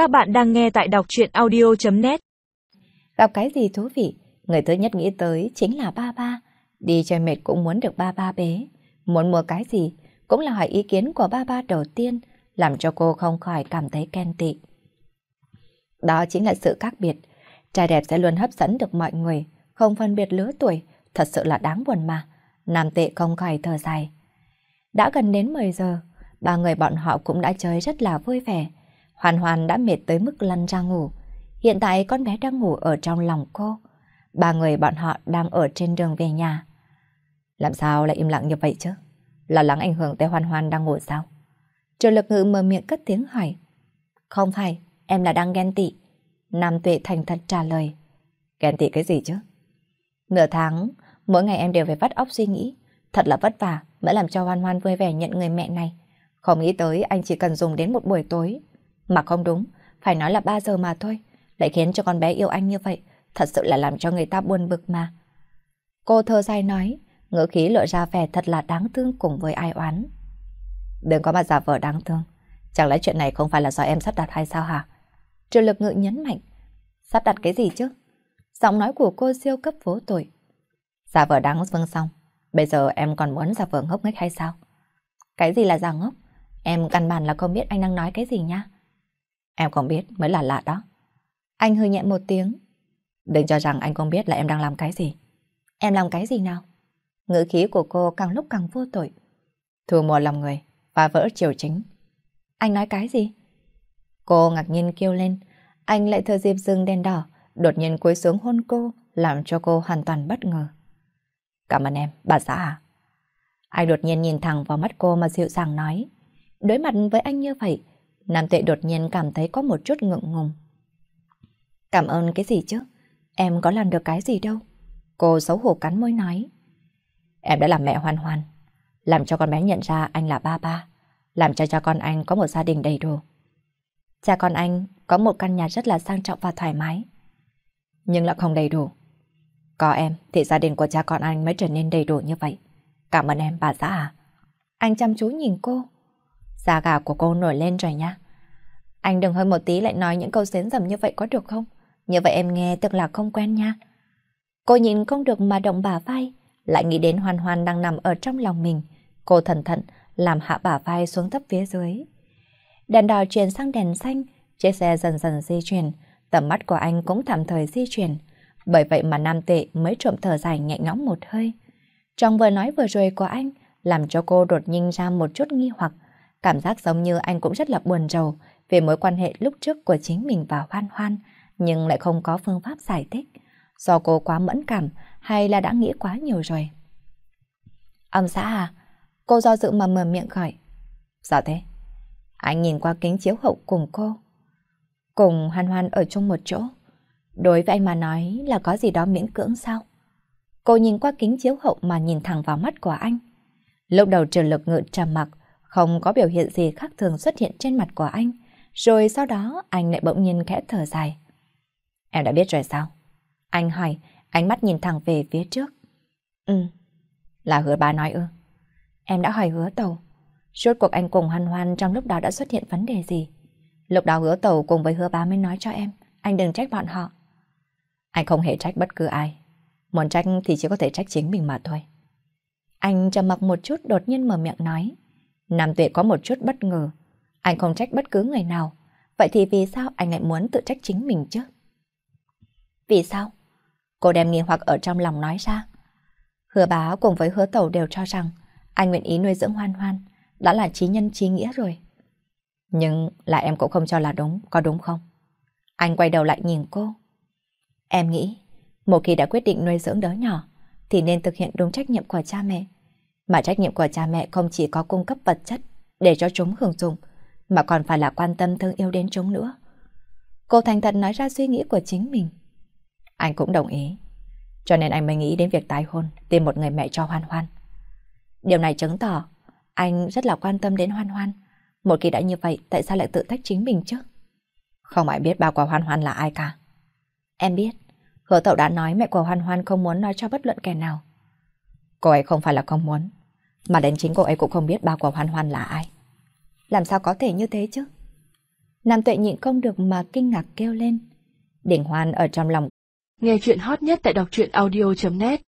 Các bạn đang nghe tại đọc truyện audio.net Gặp cái gì thú vị, người thứ nhất nghĩ tới chính là ba ba. Đi chơi mệt cũng muốn được ba ba bế. Muốn mua cái gì cũng là hỏi ý kiến của ba ba đầu tiên, làm cho cô không khỏi cảm thấy ghen tị. Đó chính là sự khác biệt. Trai đẹp sẽ luôn hấp dẫn được mọi người, không phân biệt lứa tuổi, thật sự là đáng buồn mà. Nam tệ không khỏi thở dài. Đã gần đến 10 giờ, ba người bọn họ cũng đã chơi rất là vui vẻ. Hoàn Hoàn đã mệt tới mức lăn ra ngủ. Hiện tại con bé đang ngủ ở trong lòng cô. Ba người bọn họ đang ở trên đường về nhà. Làm sao lại im lặng như vậy chứ? Lo lắng ảnh hưởng tới Hoàn Hoàn đang ngủ sao? Triệu lực ngự mở miệng cất tiếng hỏi. Không phải, em là đang ghen tị. Nam Tuệ thành thật trả lời. Ghen tị cái gì chứ? Nửa tháng, mỗi ngày em đều phải vắt óc suy nghĩ. Thật là vất vả mới làm cho Hoan Hoan vui vẻ nhận người mẹ này. Không nghĩ tới anh chỉ cần dùng đến một buổi tối. Mà không đúng, phải nói là 3 giờ mà thôi. Lại khiến cho con bé yêu anh như vậy, thật sự là làm cho người ta buồn bực mà. Cô thơ dài nói, ngữ khí lộ ra vẻ thật là đáng thương cùng với ai oán. Đừng có mà giả vờ đáng thương. Chẳng lẽ chuyện này không phải là do em sắp đặt hay sao hả? Triệu lực ngự nhấn mạnh. Sắp đặt cái gì chứ? Giọng nói của cô siêu cấp vô tội. Giả vờ đáng vâng xong. Bây giờ em còn muốn giả vờ ngốc nghếch hay sao? Cái gì là giả ngốc? Em căn bản là không biết anh đang nói cái gì nha. Em không biết mới là lạ đó. Anh hơi nhẹ một tiếng. Đừng cho rằng anh không biết là em đang làm cái gì. Em làm cái gì nào? Ngữ khí của cô càng lúc càng vô tội. Thua mùa lòng người, và vỡ chiều chính. Anh nói cái gì? Cô ngạc nhiên kêu lên. Anh lại thừa dịp dừng đèn đỏ, đột nhiên cúi xuống hôn cô, làm cho cô hoàn toàn bất ngờ. Cảm ơn em, bà xã à? Anh đột nhiên nhìn thẳng vào mắt cô mà dịu dàng nói. Đối mặt với anh như vậy, Nam Tuệ đột nhiên cảm thấy có một chút ngượng ngùng. Cảm ơn cái gì chứ? Em có làm được cái gì đâu. Cô xấu hổ cắn môi nói. Em đã làm mẹ hoàn hoàn. Làm cho con bé nhận ra anh là ba ba. Làm cho cha con anh có một gia đình đầy đủ. Cha con anh có một căn nhà rất là sang trọng và thoải mái. Nhưng lại không đầy đủ. Có em thì gia đình của cha con anh mới trở nên đầy đủ như vậy. Cảm ơn em, bà xã à. Anh chăm chú nhìn cô. Da gà của cô nổi lên rồi nha. Anh đừng hơi một tí lại nói những câu xến dầm như vậy có được không? Như vậy em nghe tức là không quen nha. Cô nhìn không được mà động bả vai, lại nghĩ đến hoàn hoàn đang nằm ở trong lòng mình. Cô thần thận làm hạ bả vai xuống thấp phía dưới. Đèn đỏ chuyển sang đèn xanh, chiếc xe dần dần di chuyển, tầm mắt của anh cũng tạm thời di chuyển. Bởi vậy mà Nam Tệ mới trộm thở dài nhẹ nhõm một hơi. Trong vừa nói vừa rồi của anh, làm cho cô đột nhiên ra một chút nghi hoặc. Cảm giác giống như anh cũng rất là buồn rầu về mối quan hệ lúc trước của chính mình và Hoan Hoan, nhưng lại không có phương pháp giải thích. Do cô quá mẫn cảm hay là đã nghĩ quá nhiều rồi? Ông xã à? Cô do dự mà mở miệng gọi. Sao thế? Anh nhìn qua kính chiếu hậu cùng cô. Cùng Hoan Hoan ở chung một chỗ. Đối với anh mà nói là có gì đó miễn cưỡng sao? Cô nhìn qua kính chiếu hậu mà nhìn thẳng vào mắt của anh. Lúc đầu trường lực ngự trầm mặc, không có biểu hiện gì khác thường xuất hiện trên mặt của anh. Rồi sau đó anh lại bỗng nhiên khẽ thở dài. Em đã biết rồi sao? Anh hỏi, ánh mắt nhìn thẳng về phía trước. Ừ, là hứa bà nói ư. Em đã hỏi hứa tàu. Rốt cuộc anh cùng hoan hoan trong lúc đó đã xuất hiện vấn đề gì? Lúc đó hứa tàu cùng với hứa bá mới nói cho em, anh đừng trách bọn họ. Anh không hề trách bất cứ ai. Muốn trách thì chỉ có thể trách chính mình mà thôi. Anh trầm mặc một chút đột nhiên mở miệng nói. Nam tuệ có một chút bất ngờ. Anh không trách bất cứ người nào. Vậy thì vì sao anh lại muốn tự trách chính mình chứ? Vì sao? Cô đem nghi hoặc ở trong lòng nói ra. Hứa bá cùng với hứa tẩu đều cho rằng anh nguyện ý nuôi dưỡng hoan hoan. Đã là trí nhân trí nghĩa rồi. Nhưng là em cũng không cho là đúng, có đúng không? Anh quay đầu lại nhìn cô. Em nghĩ, một khi đã quyết định nuôi dưỡng đứa nhỏ, thì nên thực hiện đúng trách nhiệm của cha mẹ. Mà trách nhiệm của cha mẹ không chỉ có cung cấp vật chất để cho chúng hưởng dụng, mà còn phải là quan tâm thương yêu đến chúng nữa. Cô thành thật nói ra suy nghĩ của chính mình. Anh cũng đồng ý. Cho nên anh mới nghĩ đến việc tái hôn, tìm một người mẹ cho Hoan Hoan. Điều này chứng tỏ anh rất là quan tâm đến Hoan Hoan. Một khi đã như vậy, tại sao lại tự tách chính mình chứ? Không ai biết bà của Hoan Hoan là ai cả. Em biết, hứa tậu đã nói mẹ của Hoan Hoan không muốn nói cho bất luận kẻ nào. Cô ấy không phải là không muốn, mà đến chính cô ấy cũng không biết ba của Hoan Hoan là ai. Làm sao có thể như thế chứ? Nam tuệ nhịn không được mà kinh ngạc kêu lên. Đỉnh hoan ở trong lòng. Nghe chuyện hot nhất tại đọc truyện audio.net